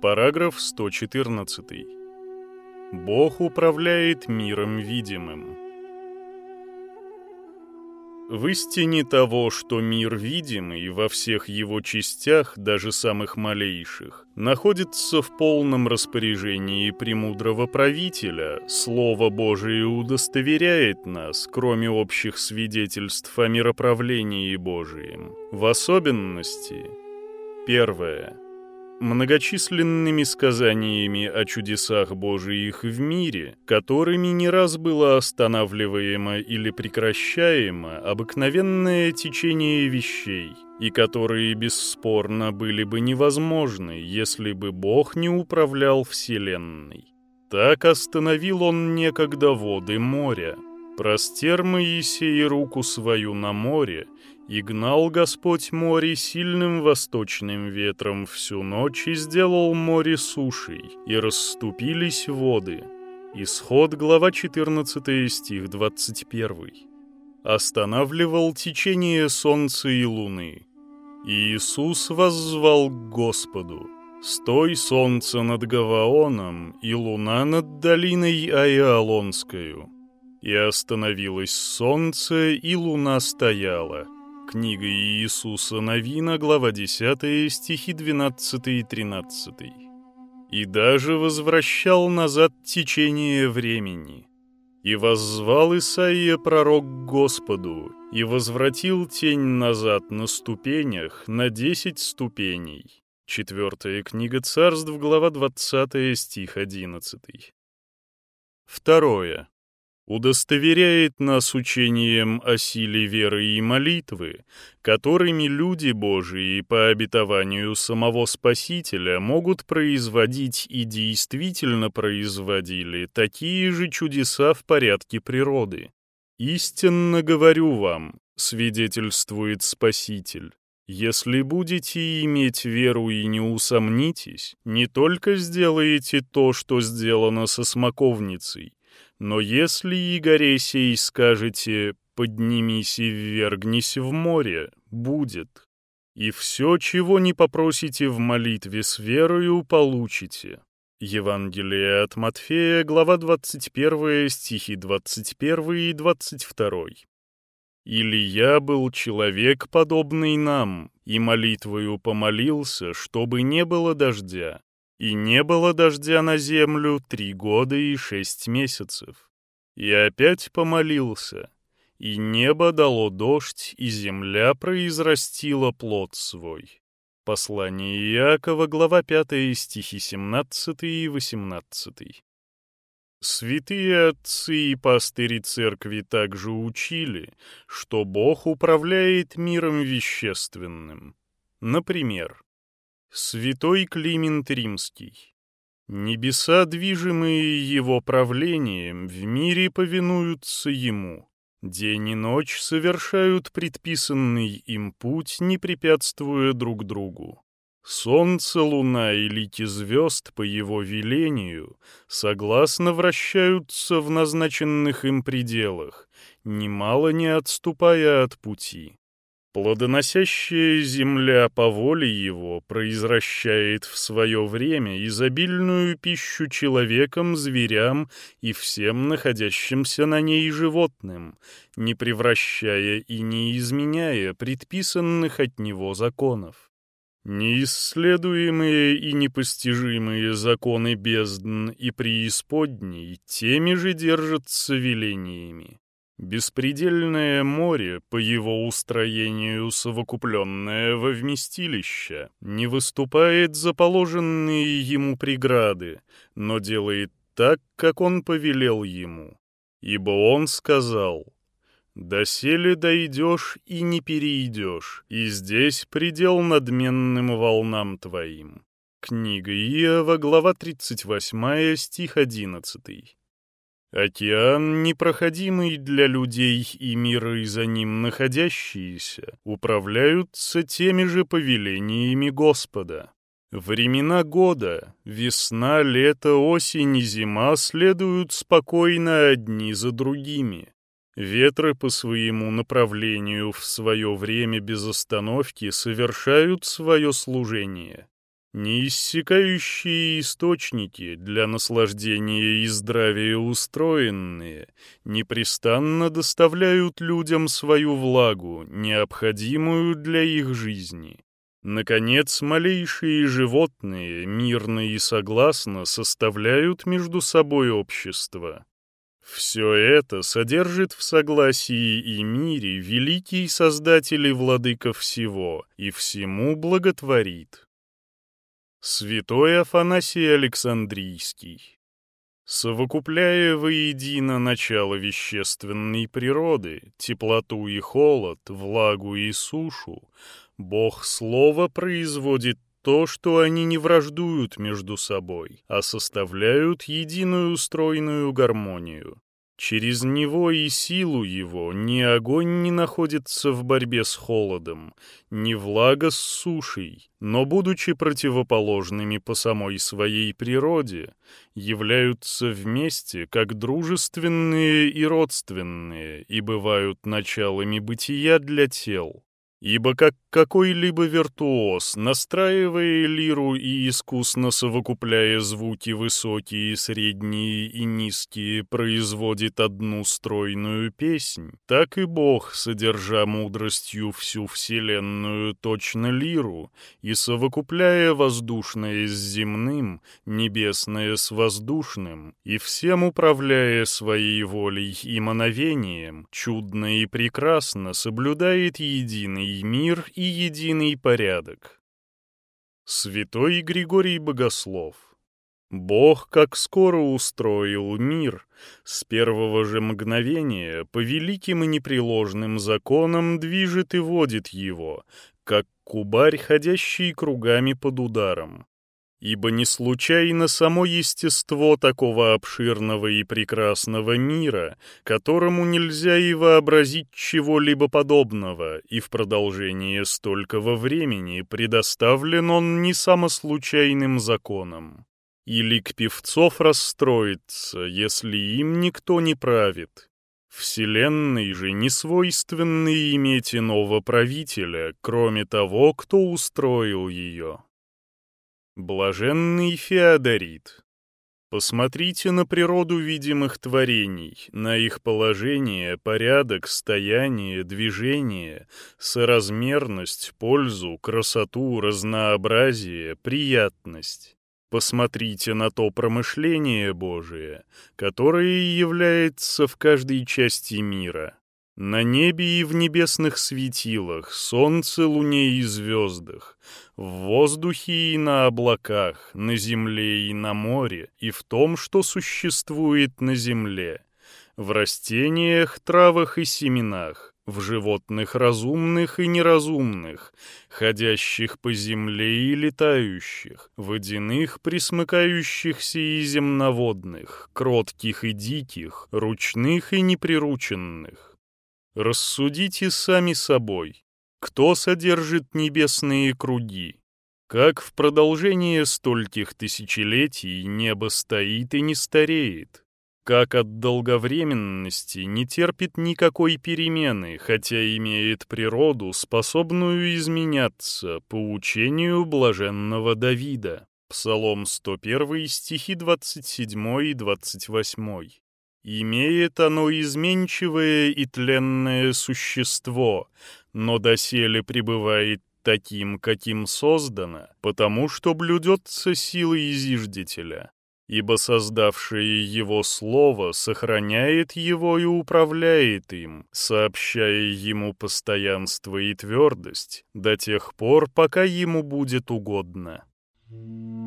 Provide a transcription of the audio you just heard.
Параграф 114. Бог управляет миром видимым. В истине того, что мир видимый во всех его частях, даже самых малейших, находится в полном распоряжении премудрого правителя, Слово Божие удостоверяет нас, кроме общих свидетельств о мироправлении Божием. В особенности, первое – многочисленными сказаниями о чудесах Божиих в мире, которыми не раз было останавливаемо или прекращаемо обыкновенное течение вещей, и которые бесспорно были бы невозможны, если бы Бог не управлял Вселенной. Так остановил он некогда воды моря, простер Моисей руку свою на море, и гнал Господь море сильным восточным ветром всю ночь и сделал море сушей, и расступились воды. Исход, глава 14, стих 21. Останавливал течение солнца и луны. И Иисус воззвал к Господу. «Стой, солнце над Гаваоном, и луна над долиной Аиалонскою». И остановилось солнце, и луна стояла — Книга Иисуса Новина, глава 10, стихи 12 и 13. «И даже возвращал назад течение времени. И воззвал Исаия пророк Господу, и возвратил тень назад на ступенях, на десять ступеней». Четвертая книга царств, глава 20, стих 11. Второе удостоверяет нас учением о силе веры и молитвы, которыми люди Божии по обетованию самого Спасителя могут производить и действительно производили такие же чудеса в порядке природы. «Истинно говорю вам», — свидетельствует Спаситель, если будете иметь веру и не усомнитесь, не только сделаете то, что сделано со смоковницей, но если и сей скажете «поднимись и ввергнись в море», будет. И все, чего не попросите в молитве с верою, получите. Евангелие от Матфея, глава 21, стихи 21 и 22. «Или я был человек, подобный нам, и молитвою помолился, чтобы не было дождя, и не было дождя на землю три года и шесть месяцев. И опять помолился, и небо дало дождь, и земля произрастила плод свой. Послание Иакова, глава 5, стихи 17 и 18. Святые отцы и пастыри церкви также учили, что Бог управляет миром вещественным. Например, Святой Климент Римский. Небеса, движимые его правлением, в мире повинуются ему. День и ночь совершают предписанный им путь, не препятствуя друг другу. Солнце, луна и лики звезд по его велению согласно вращаются в назначенных им пределах, немало не отступая от пути. Плодоносящая земля по воле его произвращает в свое время изобильную пищу человекам, зверям и всем находящимся на ней животным, не превращая и не изменяя предписанных от него законов. Неисследуемые и непостижимые законы бездн и преисподней теми же держатся велениями. Беспредельное море, по его устроению совокупленное во вместилище, не выступает за положенные ему преграды, но делает так, как он повелел ему. Ибо он сказал, «Доселе дойдешь и не перейдешь, и здесь предел надменным волнам твоим». Книга Иова, глава 38, стих 11. Океан, непроходимый для людей и мира и за ним находящиеся, управляются теми же повелениями Господа. Времена года, весна, лето, осень и зима следуют спокойно одни за другими. Ветры по своему направлению в свое время без остановки совершают свое служение. Неиссякающие источники, для наслаждения и здравия устроенные, непрестанно доставляют людям свою влагу, необходимую для их жизни. Наконец, малейшие животные мирно и согласно составляют между собой общество. Все это содержит в согласии и мире великий Создатель и Владыка всего, и всему благотворит. Святой Афанасий Александрийский Совокупляя воедино начало вещественной природы, теплоту и холод, влагу и сушу, Бог Слова производит то, что они не враждуют между собой, а составляют единую стройную гармонию. Через него и силу его ни огонь не находится в борьбе с холодом, ни влага с сушей, но, будучи противоположными по самой своей природе, являются вместе как дружественные и родственные и бывают началами бытия для тел. Ибо как какой-либо виртуоз, настраивая лиру и искусно совокупляя звуки высокие, средние и низкие, производит одну стройную песнь, так и Бог, содержа мудростью всю вселенную точно лиру, и совокупляя воздушное с земным, небесное с воздушным, и всем управляя своей волей и мановением, чудно и прекрасно соблюдает единый мир и единый порядок. Святой Григорий Богослов Бог как скоро устроил мир, с первого же мгновения по великим и непреложным законам движет и водит его, как кубарь, ходящий кругами под ударом. Ибо не случайно само естество такого обширного и прекрасного мира, которому нельзя и вообразить чего-либо подобного, и в продолжение столького времени предоставлен он не самослучайным законом. И лик певцов расстроится, если им никто не правит. Вселенной же не свойственно иметь иного правителя, кроме того, кто устроил ее. Блаженный Феодорит. Посмотрите на природу видимых творений, на их положение, порядок, стояние, движение, соразмерность, пользу, красоту, разнообразие, приятность. Посмотрите на то промышление Божие, которое является в каждой части мира. На небе и в небесных светилах, солнце, луне и звездах, в воздухе и на облаках, на земле и на море, и в том, что существует на земле, в растениях, травах и семенах, в животных разумных и неразумных, ходящих по земле и летающих, водяных, присмыкающихся и земноводных, кротких и диких, ручных и неприрученных. Рассудите сами собой, кто содержит небесные круги, как в продолжение стольких тысячелетий небо стоит и не стареет, как от долговременности не терпит никакой перемены, хотя имеет природу, способную изменяться по учению блаженного Давида. Псалом 101, стихи 27 и 28. Имеет оно изменчивое и тленное существо, но доселе пребывает таким, каким создано, потому что блюдется силой зиждителя. Ибо создавшее его слово сохраняет его и управляет им, сообщая ему постоянство и твердость до тех пор, пока ему будет угодно. Thank you.